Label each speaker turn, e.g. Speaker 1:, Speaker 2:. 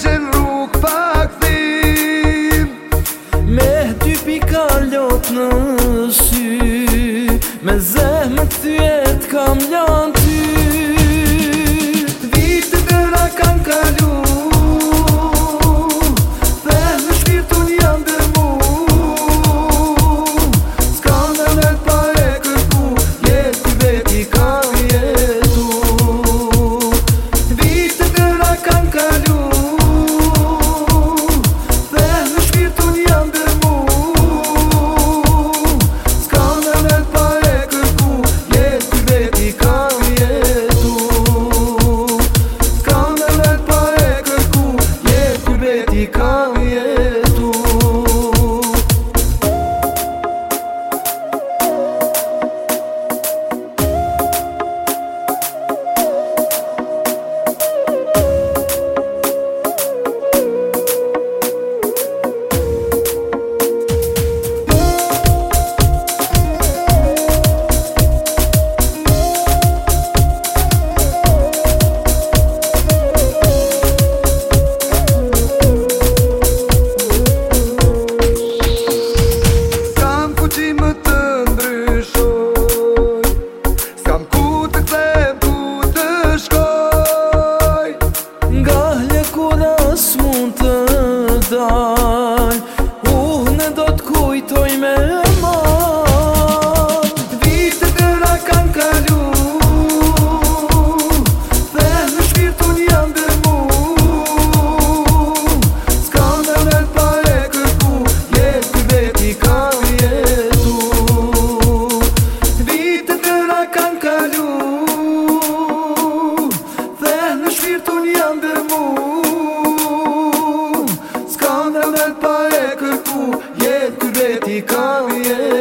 Speaker 1: gjenë rrugë pak thim Me dy pika lot në sy Me zemë të thyet kam lantë kur as mund të dalë love you.